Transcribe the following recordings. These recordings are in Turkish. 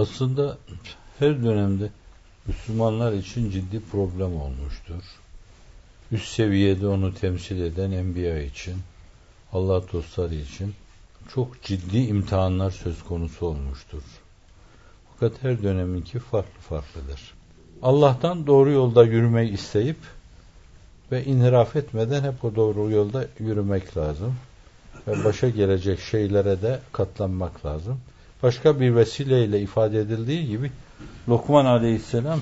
Aslında her dönemde Müslümanlar için ciddi problem olmuştur. Üst seviyede onu temsil eden enbiya için, Allah dostları için çok ciddi imtihanlar söz konusu olmuştur. Fakat her döneminki farklı farklıdır. Allah'tan doğru yolda yürümeyi isteyip ve inhiraf etmeden hep o doğru yolda yürümek lazım. Ve başa gelecek şeylere de katlanmak lazım. Başka bir vesileyle ifade edildiği gibi Lokman Aleyhisselam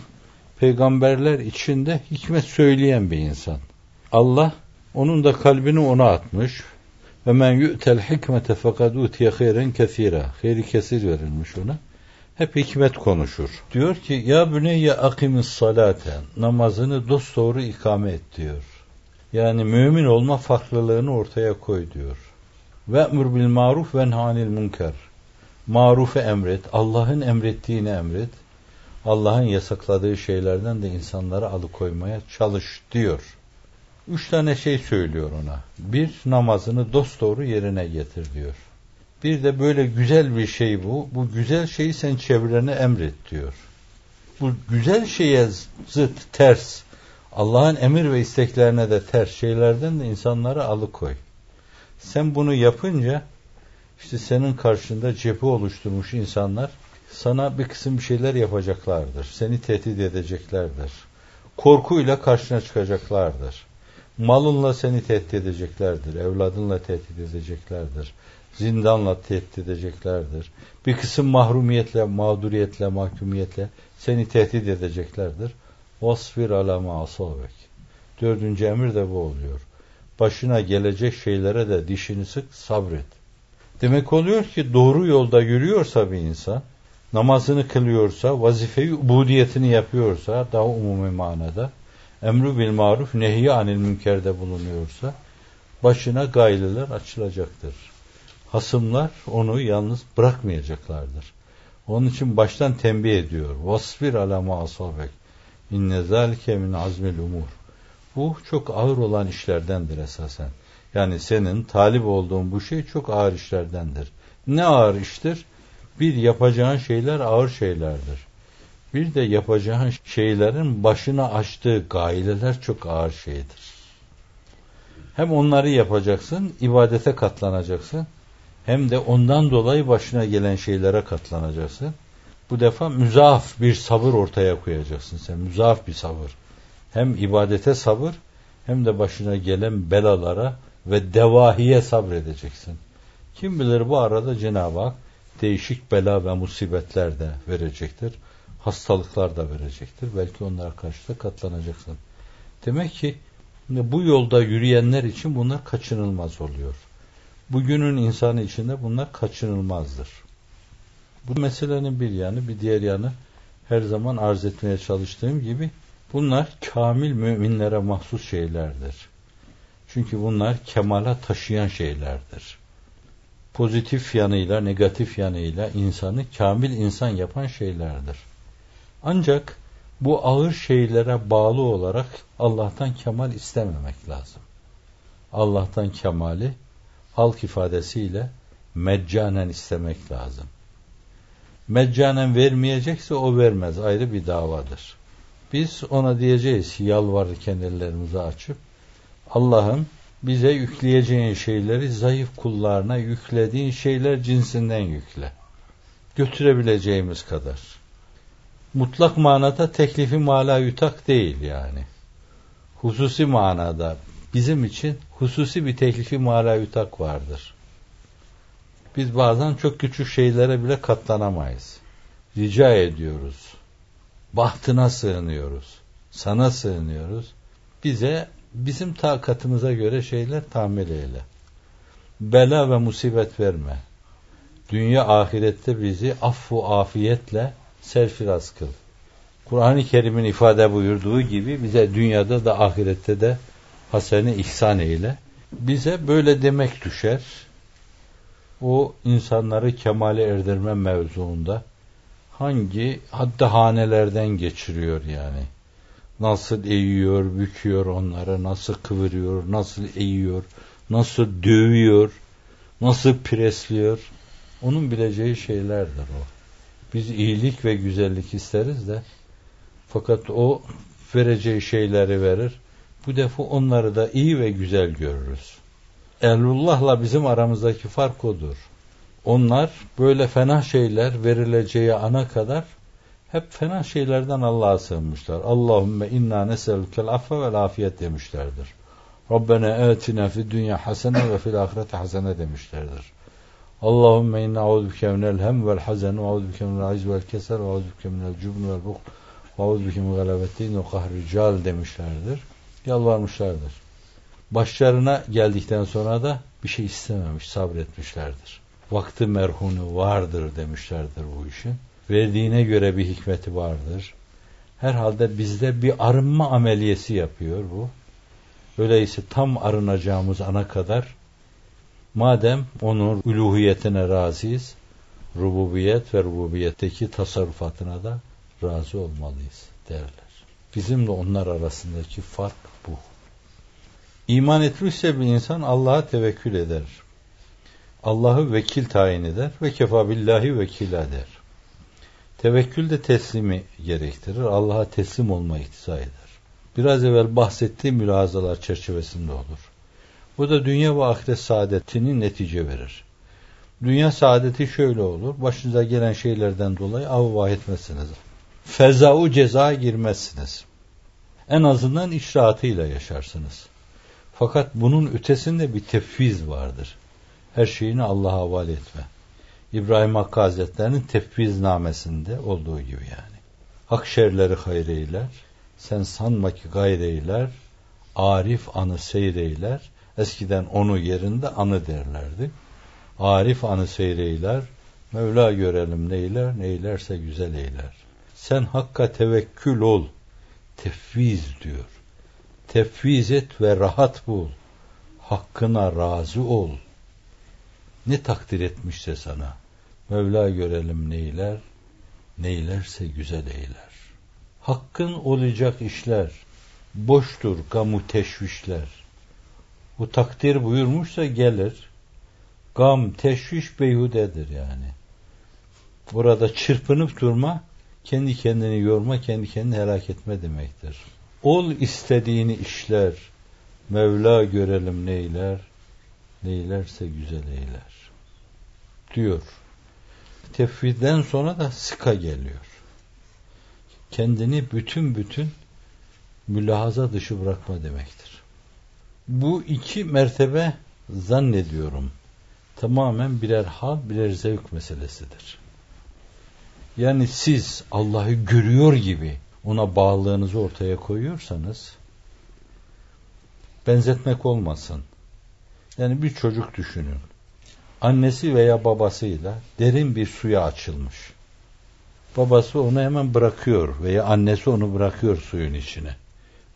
peygamberler içinde hikmet söyleyen bir insan. Allah onun da kalbini ona atmış. Ve men yu'tel hikmete fekad utiye hayren kesira. Hayri kesir verilmiş ona. Hep hikmet konuşur. Diyor ki ya büneyye akimis salate. Namazını dosdoğru ikame et diyor. Yani mümin olma farklılığını ortaya koy diyor. Ve emr bil maruf ve hanil münker. Marufu emret, Allah'ın emrettiğini emret. Allah'ın yasakladığı şeylerden de insanları alıkoymaya çalış diyor. Üç tane şey söylüyor ona. Bir, namazını dosdoğru yerine getir diyor. Bir de böyle güzel bir şey bu. Bu güzel şeyi sen çevrene emret diyor. Bu güzel şeye zıt, ters, Allah'ın emir ve isteklerine de ters şeylerden de insanları alıkoy. Sen bunu yapınca işte senin karşında cephe oluşturmuş insanlar sana bir kısım bir şeyler yapacaklardır. Seni tehdit edeceklerdir. Korkuyla karşına çıkacaklardır. Malınla seni tehdit edeceklerdir. Evladınla tehdit edeceklerdir. Zindanla tehdit edeceklerdir. Bir kısım mahrumiyetle, mağduriyetle, mahkumiyetle seni tehdit edeceklerdir. Vasfir alama asabek. Dördüncü emir de bu oluyor. Başına gelecek şeylere de dişini sık sabret. Demek oluyor ki doğru yolda yürüyorsa bir insan, namazını kılıyorsa, vazifeyi ubudiyetini yapıyorsa, daha umumi manada, emru bil maruf, nehi anil münkerde bulunuyorsa, başına gayleler açılacaktır. Hasımlar onu yalnız bırakmayacaklardır. Onun için baştan tembih ediyor. Vasfir alama asabek. İnne zâlike min azmil umur. Bu çok ağır olan işlerdendir esasen. Yani senin talip olduğun bu şey çok ağır işlerdendir. Ne ağır iştir? Bir yapacağın şeyler ağır şeylerdir. Bir de yapacağın şeylerin başına açtığı gaileler çok ağır şeydir. Hem onları yapacaksın, ibadete katlanacaksın. Hem de ondan dolayı başına gelen şeylere katlanacaksın. Bu defa müzaaf bir sabır ortaya koyacaksın sen. Müzaaf bir sabır. Hem ibadete sabır hem de başına gelen belalara ve devahiye sabredeceksin. Kim bilir bu arada Cenab-ı Hak değişik bela ve musibetler de verecektir. Hastalıklar da verecektir. Belki onlara karşı da katlanacaksın. Demek ki bu yolda yürüyenler için bunlar kaçınılmaz oluyor. Bugünün insanı içinde bunlar kaçınılmazdır. Bu meselenin bir yanı, bir diğer yanı her zaman arz etmeye çalıştığım gibi bunlar kamil müminlere mahsus şeylerdir. Çünkü bunlar kemala taşıyan şeylerdir. Pozitif yanıyla, negatif yanıyla insanı kamil insan yapan şeylerdir. Ancak bu ağır şeylere bağlı olarak Allah'tan kemal istememek lazım. Allah'tan kemali halk ifadesiyle meccanen istemek lazım. Meccanen vermeyecekse o vermez. Ayrı bir davadır. Biz ona diyeceğiz yalvarırken ellerimizi açıp Allah'ım bize yükleyeceğin şeyleri zayıf kullarına yüklediğin şeyler cinsinden yükle. Götürebileceğimiz kadar. Mutlak manada teklifi mala yutak değil yani. Hususi manada bizim için hususi bir teklifi mala yutak vardır. Biz bazen çok küçük şeylere bile katlanamayız. Rica ediyoruz. Bahtına sığınıyoruz. Sana sığınıyoruz. Bize bizim takatımıza göre şeyler tamir eyle. Bela ve musibet verme. Dünya ahirette bizi affu afiyetle serfiraz kıl. Kur'an-ı Kerim'in ifade buyurduğu gibi bize dünyada da ahirette de haseni ihsan eyle. Bize böyle demek düşer. O insanları kemale erdirme mevzuunda hangi hatta hanelerden geçiriyor yani nasıl eğiyor, büküyor onları, nasıl kıvırıyor, nasıl eğiyor, nasıl dövüyor, nasıl presliyor. Onun bileceği şeylerdir o. Biz iyilik ve güzellik isteriz de fakat o vereceği şeyleri verir. Bu defa onları da iyi ve güzel görürüz. Ehlullah'la bizim aramızdaki fark odur. Onlar böyle fena şeyler verileceği ana kadar hep fena şeylerden Allah'a sığınmışlar. Allahümme inna neselükel affe vel afiyet demişlerdir. Rabbena etina fid dünya hasene ve fil ahirete hasene demişlerdir. Allahümme inna audubike minel hem vel hazen ve audubike minel aciz vel keser ve audubike minel cubn vel buh ve audubike min galabetin ve kahrical demişlerdir. Yalvarmışlardır. Başlarına geldikten sonra da bir şey istememiş, sabretmişlerdir. Vakti merhunu vardır demişlerdir bu işin. Verdiğine göre bir hikmeti vardır. Herhalde bizde bir arınma ameliyesi yapıyor bu. Öyleyse tam arınacağımız ana kadar madem onun uluhiyetine razıyız, rububiyet ve rububiyetteki tasarrufatına da razı olmalıyız derler. Bizimle onlar arasındaki fark bu. İman etmişse bir insan Allah'a tevekkül eder. Allah'ı vekil tayin eder ve kefa billahi vekila der. Tevekkül de teslimi gerektirir. Allah'a teslim olma iktiza eder. Biraz evvel bahsettiğim mülazalar çerçevesinde olur. Bu da dünya ve ahiret saadetinin netice verir. Dünya saadeti şöyle olur. Başınıza gelen şeylerden dolayı avvah etmezsiniz. Fezau ceza girmezsiniz. En azından iç rahatıyla yaşarsınız. Fakat bunun ötesinde bir tefviz vardır. Her şeyini Allah'a havale etme. İbrahim Hakkı Hazretleri'nin tefviznamesinde olduğu gibi yani. Hak şerleri hayreyler, sen sanma ki gayreyler, arif anı seyreyler, eskiden onu yerinde anı derlerdi. Arif anı seyreyler, Mevla görelim neyler, neylerse güzel eyler. Sen hakka tevekkül ol, tefviz diyor. Tefviz et ve rahat bul. Hakkına razı ol. Ne takdir etmişse sana. Mevla görelim neyler, neylerse güzel eyler. Hakkın olacak işler, boştur gamu teşvişler. Bu takdir buyurmuşsa gelir. Gam, teşviş beyhudedir yani. Burada çırpınıp durma, kendi kendini yorma, kendi kendini helak etme demektir. Ol istediğini işler, Mevla görelim neyler, neylerse güzel eyler. Diyor. Tefviden sonra da sıka geliyor. Kendini bütün bütün mülahaza dışı bırakma demektir. Bu iki mertebe zannediyorum tamamen birer hal, birer zevk meselesidir. Yani siz Allah'ı görüyor gibi ona bağlılığınızı ortaya koyuyorsanız benzetmek olmasın. Yani bir çocuk düşünün. Annesi veya babasıyla derin bir suya açılmış. Babası onu hemen bırakıyor veya annesi onu bırakıyor suyun içine.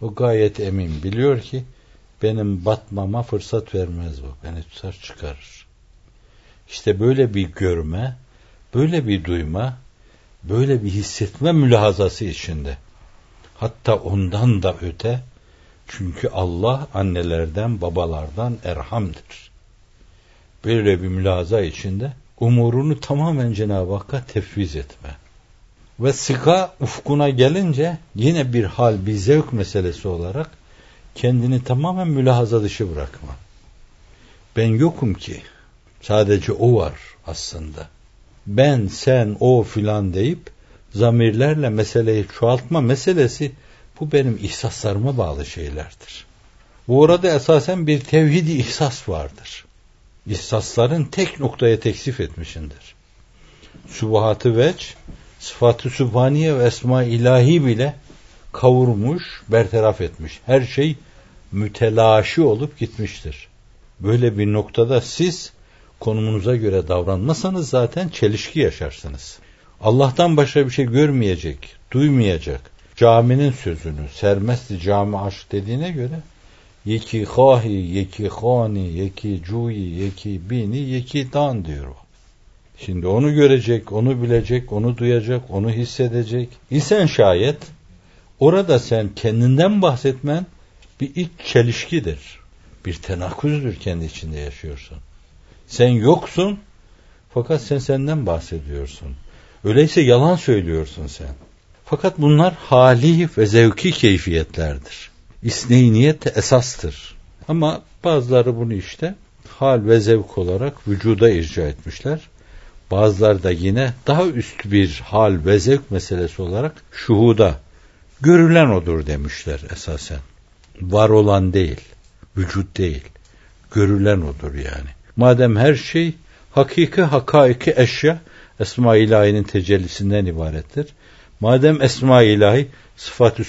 O gayet emin biliyor ki benim batmama fırsat vermez bu. Beni tutar çıkarır. İşte böyle bir görme, böyle bir duyma, böyle bir hissetme mülahazası içinde. Hatta ondan da öte çünkü Allah annelerden babalardan erhamdır. Böyle bir mülaza içinde umurunu tamamen Cenab-ı Hakk'a tefviz etme. Ve sıka ufkuna gelince yine bir hal, bir zevk meselesi olarak kendini tamamen mülahaza dışı bırakma. Ben yokum ki. Sadece o var aslında. Ben, sen, o filan deyip zamirlerle meseleyi çoğaltma meselesi bu benim ihsaslarıma bağlı şeylerdir. Bu orada esasen bir tevhidi ihsas vardır. İhsasların tek noktaya teksif etmişindir. Subahatı veç, sıfatı sübhaniye ve esma ilahi bile kavurmuş, bertaraf etmiş. Her şey mütelaşi olup gitmiştir. Böyle bir noktada siz konumunuza göre davranmasanız zaten çelişki yaşarsınız. Allah'tan başka bir şey görmeyecek, duymayacak. Caminin sözünü, sermesti cami aşk dediğine göre yeki hahi, yeki hani, yeki cuyi, yeki bini, yeki dan diyor o. Şimdi onu görecek, onu bilecek, onu duyacak, onu hissedecek. İsen şayet orada sen kendinden bahsetmen bir iç çelişkidir. Bir tenaküzdür kendi içinde yaşıyorsun. Sen yoksun fakat sen senden bahsediyorsun. Öyleyse yalan söylüyorsun sen. Fakat bunlar hali ve zevki keyfiyetlerdir. İsneyniyet esastır. Ama bazıları bunu işte hal ve zevk olarak vücuda irca etmişler. Bazıları da yine daha üst bir hal ve zevk meselesi olarak şuhuda görülen odur demişler esasen. Var olan değil, vücut değil, görülen odur yani. Madem her şey hakiki hakaiki eşya Esma ilahinin tecellisinden ibarettir. Madem Esma ilahi sıfat-ı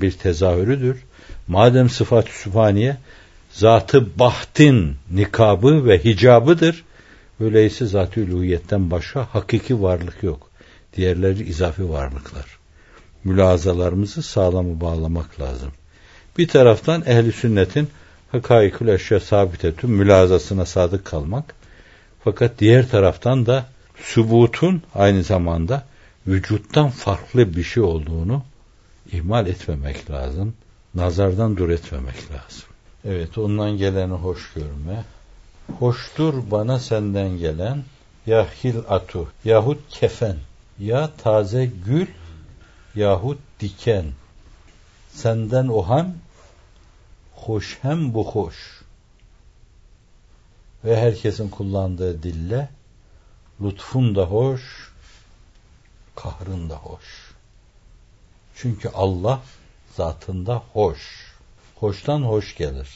bir tezahürüdür. Madem sıfat-ı sübhaniye zatı bahtin nikabı ve hicabıdır. Öyleyse zat-ı üluhiyetten başka hakiki varlık yok. Diğerleri izafi varlıklar. Mülazalarımızı sağlamı bağlamak lazım. Bir taraftan ehli sünnetin hakaikül eşya sabitetün mülazasına sadık kalmak. Fakat diğer taraftan da sübutun aynı zamanda vücuttan farklı bir şey olduğunu ihmal etmemek lazım. Nazardan dur etmemek lazım. Evet ondan geleni hoş görme. Hoştur bana senden gelen ya hil atu yahut kefen ya taze gül yahut diken senden o hem hoş hem bu hoş ve herkesin kullandığı dille lütfun da hoş kahrın da hoş çünkü Allah zatında hoş hoştan hoş gelir.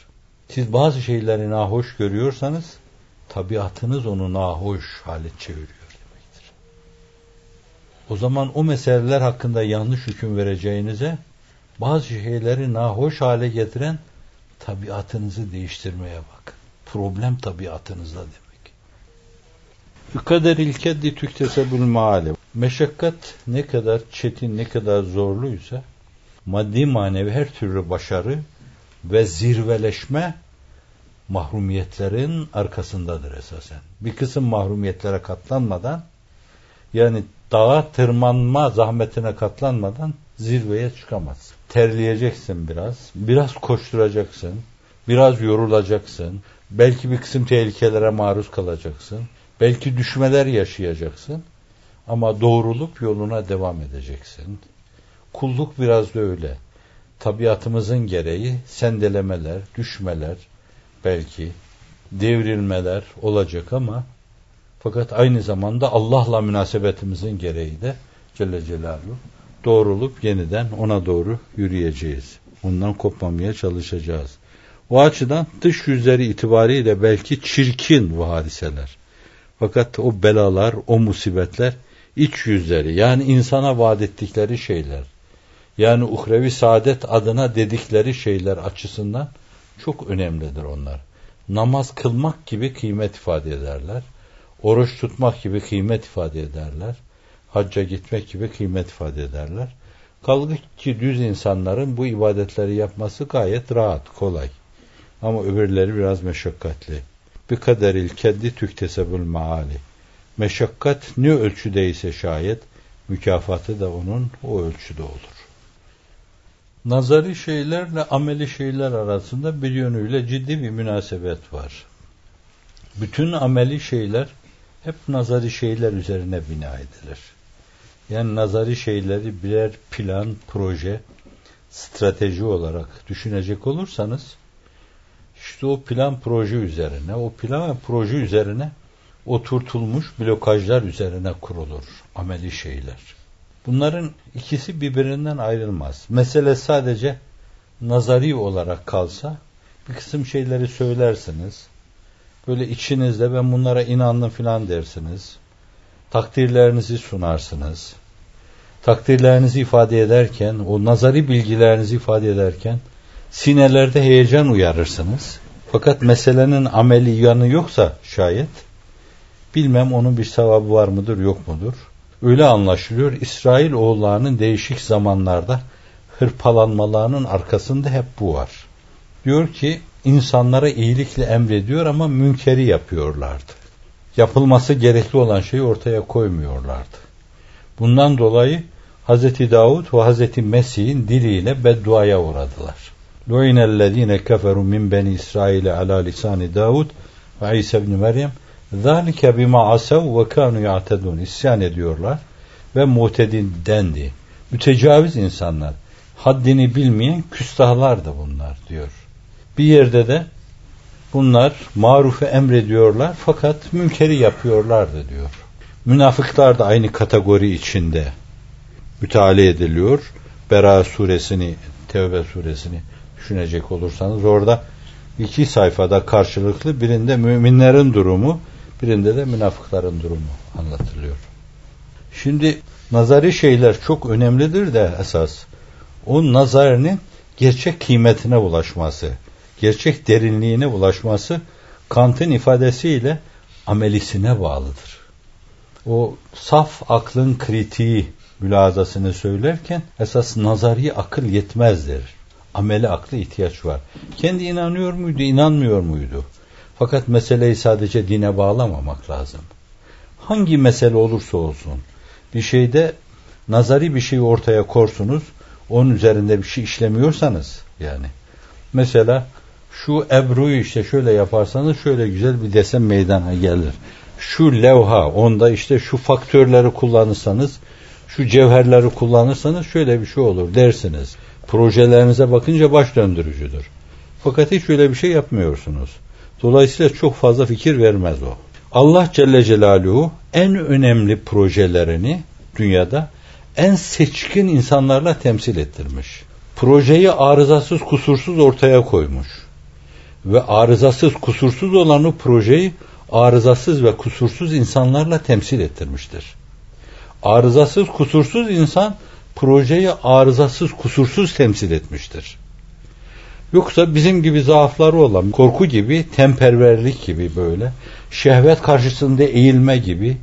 Siz bazı şeyleri nahoş görüyorsanız tabiatınız onu nahoş hale çeviriyor demektir. O zaman o meseleler hakkında yanlış hüküm vereceğinize bazı şeyleri nahoş hale getiren tabiatınızı değiştirmeye bak. Problem tabiatınızda demek. Kader ilkeddi tüktesebül maali. Meşakkat ne kadar çetin, ne kadar zorluysa maddi manevi her türlü başarı ve zirveleşme mahrumiyetlerin arkasındadır esasen. Bir kısım mahrumiyetlere katlanmadan yani dağa tırmanma zahmetine katlanmadan zirveye çıkamaz. Terleyeceksin biraz, biraz koşturacaksın, biraz yorulacaksın, belki bir kısım tehlikelere maruz kalacaksın, belki düşmeler yaşayacaksın ama doğrulup yoluna devam edeceksin. Kulluk biraz da öyle tabiatımızın gereği sendelemeler, düşmeler, belki devrilmeler olacak ama fakat aynı zamanda Allah'la münasebetimizin gereği de Celle Celaluhu doğrulup yeniden ona doğru yürüyeceğiz. Ondan kopmamaya çalışacağız. O açıdan dış yüzleri itibariyle belki çirkin bu hadiseler. Fakat o belalar, o musibetler iç yüzleri yani insana vaat ettikleri şeyler yani uhrevi saadet adına dedikleri şeyler açısından çok önemlidir onlar. Namaz kılmak gibi kıymet ifade ederler. Oruç tutmak gibi kıymet ifade ederler. Hacca gitmek gibi kıymet ifade ederler. Kaldı ki düz insanların bu ibadetleri yapması gayet rahat, kolay. Ama öbürleri biraz meşakkatli. Bir kaderil keddi tüktesebül maali. Meşakkat ne ölçüdeyse şayet, mükafatı da onun o ölçüde olur nazari şeylerle ameli şeyler arasında bir yönüyle ciddi bir münasebet var. Bütün ameli şeyler hep nazari şeyler üzerine bina edilir. Yani nazari şeyleri birer plan, proje, strateji olarak düşünecek olursanız işte o plan proje üzerine, o plan ve proje üzerine oturtulmuş blokajlar üzerine kurulur ameli şeyler. Bunların ikisi birbirinden ayrılmaz. Mesele sadece nazari olarak kalsa bir kısım şeyleri söylersiniz. Böyle içinizde ben bunlara inandım filan dersiniz. Takdirlerinizi sunarsınız. Takdirlerinizi ifade ederken, o nazari bilgilerinizi ifade ederken sinelerde heyecan uyarırsınız. Fakat meselenin ameli yanı yoksa şayet bilmem onun bir sevabı var mıdır yok mudur Öyle anlaşılıyor. İsrail oğullarının değişik zamanlarda hırpalanmalarının arkasında hep bu var. Diyor ki insanlara iyilikle emrediyor ama münkeri yapıyorlardı. Yapılması gerekli olan şeyi ortaya koymuyorlardı. Bundan dolayı Hz. Davud ve Hz. Mesih'in diliyle bedduaya uğradılar. Lu'inellezine keferu min beni İsrail ala lisani Davud ve İsa ibn Meryem Bima asav ve kanu ya'tedun. İsyan ediyorlar. ve mutedidendi. Mütecaviz insanlar, haddini bilmeyen küstahlardı bunlar diyor. Bir yerde de bunlar marufu emrediyorlar fakat münkeri yapıyorlardı diyor. Münafıklar da aynı kategori içinde müteala ediliyor. Bera suresini, Tevbe suresini düşünecek olursanız orada iki sayfada karşılıklı birinde müminlerin durumu, birinde de münafıkların durumu anlatılıyor. Şimdi nazari şeyler çok önemlidir de esas. O nazarının gerçek kıymetine ulaşması, gerçek derinliğine ulaşması Kant'ın ifadesiyle amelisine bağlıdır. O saf aklın kritiği mülazasını söylerken esas nazari akıl yetmezdir. Ameli aklı ihtiyaç var. Kendi inanıyor muydu, inanmıyor muydu? Fakat meseleyi sadece dine bağlamamak lazım. Hangi mesele olursa olsun bir şeyde nazari bir şey ortaya korsunuz, onun üzerinde bir şey işlemiyorsanız yani. Mesela şu ebruyu işte şöyle yaparsanız şöyle güzel bir desen meydana gelir. Şu levha onda işte şu faktörleri kullanırsanız şu cevherleri kullanırsanız şöyle bir şey olur dersiniz. Projelerinize bakınca baş döndürücüdür. Fakat hiç öyle bir şey yapmıyorsunuz. Dolayısıyla çok fazla fikir vermez o. Allah Celle Celaluhu en önemli projelerini dünyada en seçkin insanlarla temsil ettirmiş. Projeyi arızasız kusursuz ortaya koymuş. Ve arızasız kusursuz olan o projeyi arızasız ve kusursuz insanlarla temsil ettirmiştir. Arızasız kusursuz insan projeyi arızasız kusursuz temsil etmiştir. Yoksa bizim gibi zaafları olan korku gibi, temperverlik gibi böyle, şehvet karşısında eğilme gibi,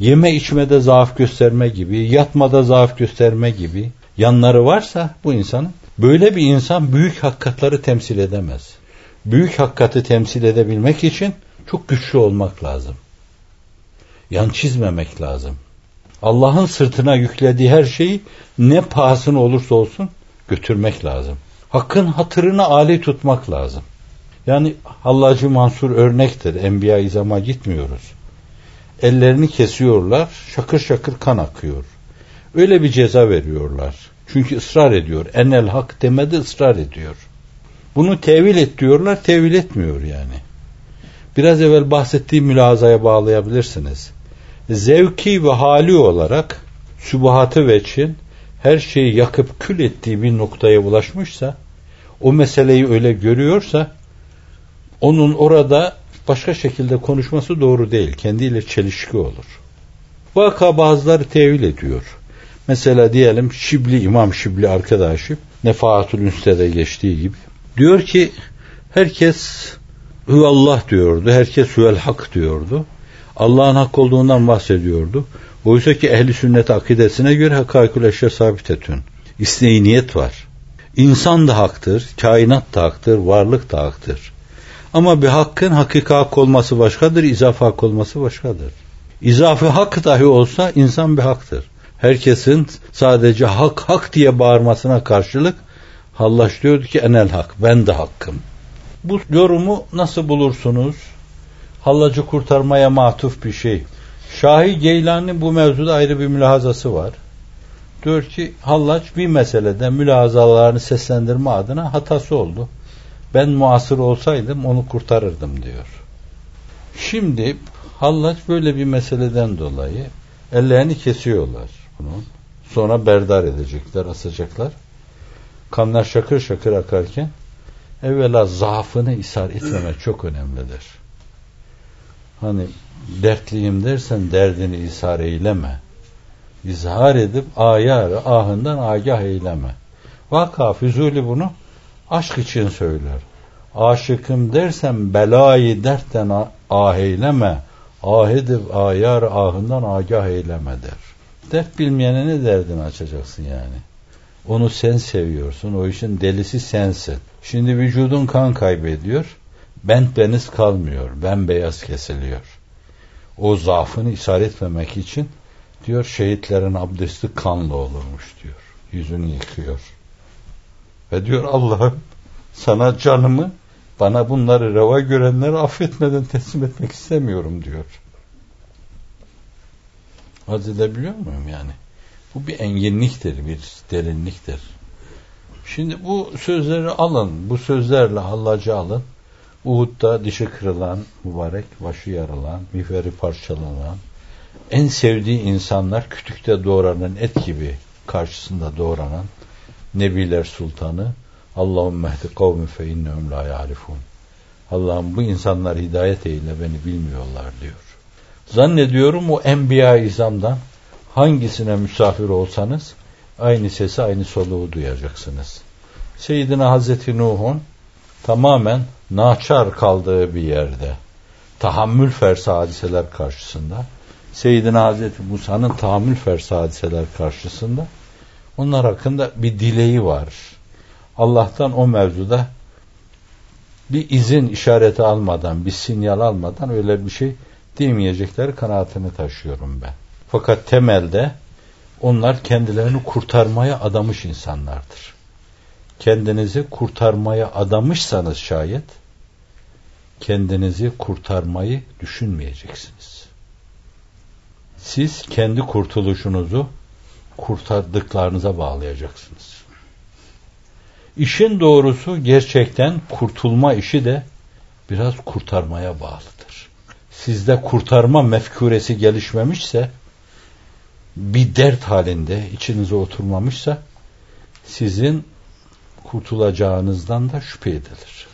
yeme içmede zaaf gösterme gibi, yatmada zaaf gösterme gibi yanları varsa bu insanın böyle bir insan büyük hakikatları temsil edemez. Büyük hakikati temsil edebilmek için çok güçlü olmak lazım. Yan çizmemek lazım. Allah'ın sırtına yüklediği her şeyi ne pahasına olursa olsun götürmek lazım. Hakkın hatırını âli tutmak lazım. Yani Hallacı Mansur örnektir. Enbiya izama gitmiyoruz. Ellerini kesiyorlar, şakır şakır kan akıyor. Öyle bir ceza veriyorlar. Çünkü ısrar ediyor. Enel hak demedi ısrar ediyor. Bunu tevil et diyorlar, tevil etmiyor yani. Biraz evvel bahsettiğim mülazaya bağlayabilirsiniz. Zevki ve hali olarak sübuhatı ve için her şeyi yakıp kül ettiği bir noktaya ulaşmışsa, o meseleyi öyle görüyorsa, onun orada başka şekilde konuşması doğru değil. Kendiyle çelişki olur. Vaka bazıları tevil ediyor. Mesela diyelim Şibli, İmam Şibli arkadaşı Nefahatül Üste'de geçtiği gibi. Diyor ki herkes Allah diyordu. Herkes Hüvel Hak diyordu. Allah'ın hak olduğundan bahsediyordu. Oysa ki ehli sünnet akidesine göre hakaikül eşya sabit etün. İsneyniyet var. İnsan da haktır, kainat da haktır, varlık da haktır. Ama bir hakkın hakika hak olması başkadır, izafe hak olması başkadır. İzafe hak dahi olsa insan bir haktır. Herkesin sadece hak hak diye bağırmasına karşılık Hallaç diyordu ki enel hak, ben de hakkım. Bu yorumu nasıl bulursunuz? Hallacı kurtarmaya matuf bir şey. Şahi Geylani bu mevzuda ayrı bir mülahazası var. Diyor ki Hallaç bir meselede mülahazalarını seslendirme adına hatası oldu. Ben muasır olsaydım onu kurtarırdım diyor. Şimdi Hallaç böyle bir meseleden dolayı ellerini kesiyorlar bunun. Sonra berdar edecekler, asacaklar. Kanlar şakır şakır akarken evvela zaafını ishar etmemek çok önemlidir. Hani dertliyim dersen derdini ishar eyleme. İzhar edip ayar ahından agah eyleme. Vaka Füzuli bunu aşk için söyler. Aşıkım dersen belayı dertten ah eyleme. Ah edip ayar ahından agah eyleme der. Dert bilmeyene ne derdini açacaksın yani? Onu sen seviyorsun. O işin delisi sensin. Şimdi vücudun kan kaybediyor. Bent beniz kalmıyor. Ben beyaz kesiliyor. O zaafını isar etmemek için diyor şehitlerin abdesti kanlı olurmuş diyor. Yüzünü yıkıyor. Ve diyor Allah'ım sana canımı bana bunları reva görenleri affetmeden teslim etmek istemiyorum diyor. Haz edebiliyor muyum yani? Bu bir enginliktir, bir derinliktir. Şimdi bu sözleri alın, bu sözlerle hallacı alın. Uhud'da dişi kırılan, mübarek başı yarılan, mihveri parçalanan, en sevdiği insanlar kütükte doğranan et gibi karşısında doğranan Nebiler Sultanı Allahum mehdi kavmi fe innehum la ya'rifun. Allah'ım bu insanlar hidayet eyle beni bilmiyorlar diyor. Zannediyorum o enbiya izamdan hangisine misafir olsanız aynı sesi aynı soluğu duyacaksınız. Seyyidina Hazreti Nuh'un tamamen naçar kaldığı bir yerde tahammül fersi hadiseler karşısında Seyyidina Hazreti Musa'nın tahammül fersi hadiseler karşısında onlar hakkında bir dileği var. Allah'tan o mevzuda bir izin işareti almadan, bir sinyal almadan öyle bir şey demeyecekleri kanaatini taşıyorum ben. Fakat temelde onlar kendilerini kurtarmaya adamış insanlardır. Kendinizi kurtarmaya adamışsanız şayet kendinizi kurtarmayı düşünmeyeceksiniz. Siz kendi kurtuluşunuzu kurtardıklarınıza bağlayacaksınız. İşin doğrusu gerçekten kurtulma işi de biraz kurtarmaya bağlıdır. Sizde kurtarma mefkuresi gelişmemişse bir dert halinde içinize oturmamışsa sizin kurtulacağınızdan da şüphe edilir.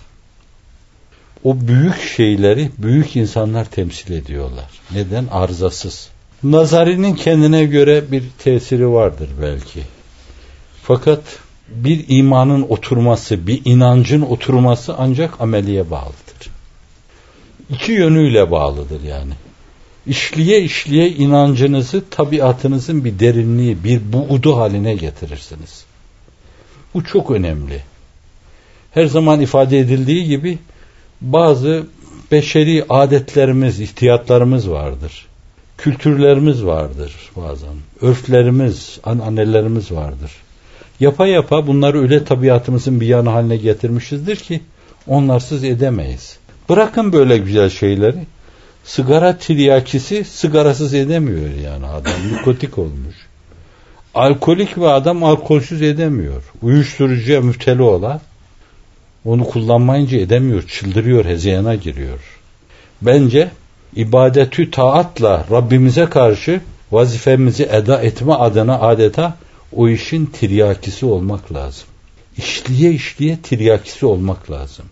O büyük şeyleri büyük insanlar temsil ediyorlar. Neden? Arızasız. Nazarinin kendine göre bir tesiri vardır belki. Fakat bir imanın oturması, bir inancın oturması ancak ameliye bağlıdır. İki yönüyle bağlıdır yani. İşliye işliye inancınızı tabiatınızın bir derinliği, bir buğdu haline getirirsiniz. Bu çok önemli. Her zaman ifade edildiği gibi bazı beşeri adetlerimiz, ihtiyatlarımız vardır. Kültürlerimiz vardır bazen. Örflerimiz, annelerimiz vardır. Yapa yapa bunları öyle tabiatımızın bir yanı haline getirmişizdir ki onlarsız edemeyiz. Bırakın böyle güzel şeyleri. Sigara tiryakisi sigarasız edemiyor yani adam. Nikotik olmuş. Alkolik ve adam alkolsüz edemiyor. Uyuşturucuya müpteli olan onu kullanmayınca edemiyor. Çıldırıyor, hezeyana giriyor. Bence ibadetü taatla Rabbimize karşı vazifemizi eda etme adına adeta o işin tiryakisi olmak lazım. İşliye işliye tiryakisi olmak lazım.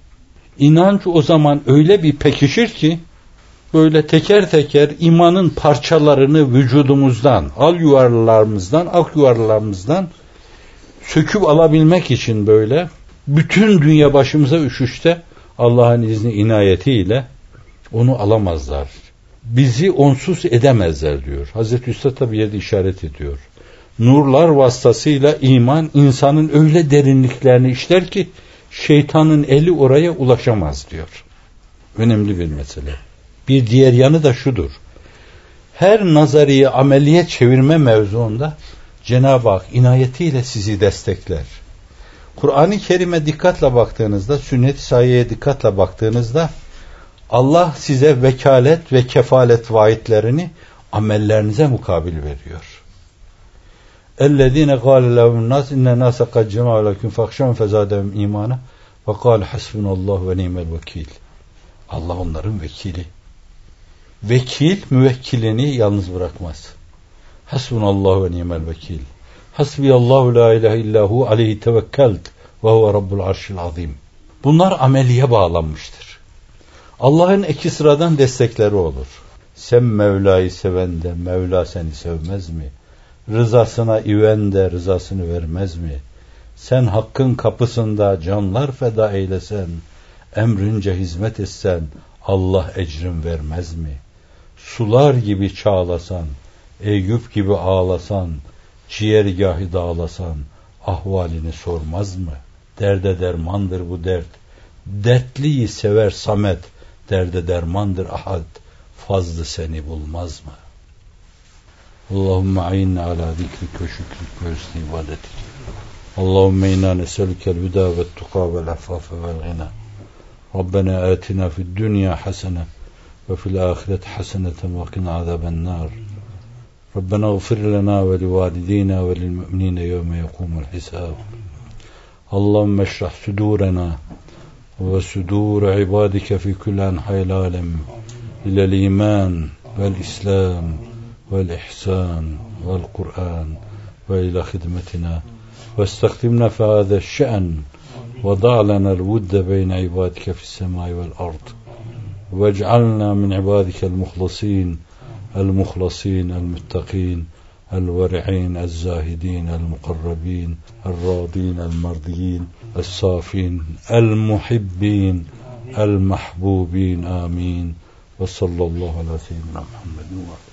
İnanç o zaman öyle bir pekişir ki böyle teker teker imanın parçalarını vücudumuzdan, al yuvarlarımızdan, ak yuvarlarımızdan söküp alabilmek için böyle bütün dünya başımıza üşüşte Allah'ın izni inayetiyle onu alamazlar. Bizi onsuz edemezler diyor. Hazreti Üstad da bir yerde işaret ediyor. Nurlar vasıtasıyla iman insanın öyle derinliklerini işler ki şeytanın eli oraya ulaşamaz diyor. Önemli bir mesele. Bir diğer yanı da şudur. Her nazariye ameliye çevirme mevzuunda Cenab-ı Hak inayetiyle sizi destekler. Kur'an-ı Kerim'e dikkatle baktığınızda, sünnet-i sayeye dikkatle baktığınızda Allah size vekalet ve kefalet vaatlerini amellerinize mukabil veriyor. اَلَّذ۪ينَ قَالَ لَهُمْ النَّاسِ اِنَّ النَّاسَ قَدْ جَمَعُوا لَكُمْ فَخْشَوْا فَزَادَهُمْ اِيمَانًا وَقَالَ حَسْبُنَ اللّٰهُ وَنِيمَ الْوَكِيلِ Allah onların vekili. Vekil müvekkilini yalnız bırakmaz. Hasbunallahu ve ni'mel vekil. Hasbiyallahu la ilahe illahu aleyhi tevekkelt ve huve rabbul arşil azim. Bunlar ameliye bağlanmıştır. Allah'ın iki sıradan destekleri olur. Sen Mevla'yı seven de Mevla seni sevmez mi? Rızasına iven de rızasını vermez mi? Sen hakkın kapısında canlar feda eylesen, emrince hizmet etsen Allah ecrin vermez mi? Sular gibi çağlasan, Eyüp gibi ağlasan, ciğergahı dağlasan, ahvalini sormaz mı? Derde dermandır bu dert. Dertliyi sever Samet, derde dermandır ahad. Fazlı seni bulmaz mı? Allahümme ayinne ala zikrik ve şükrik ve hüsnü ibadetik. Allahümme inna neselükel hüda ve tuka vel afafe vel gina. Rabbena atina fid dünya hasene ahireti haseneten ve qina azaben nar. ربنا اغفر لنا ولوالدينا وللمؤمنين يوم يقوم الحساب. اللهم اشرح صدورنا وصدور عبادك في كل أنحاء العالم إلى الإيمان والإسلام والإحسان والقرآن وإلى خدمتنا. واستخدمنا في هذا الشأن وضع لنا الود بين عبادك في السماء والأرض. واجعلنا من عبادك المخلصين المخلصين المتقين الورعين الزاهدين المقربين الراضين المرضيين الصافين المحبين المحبوبين. آمين. وصلى الله على سيدنا محمد وعلى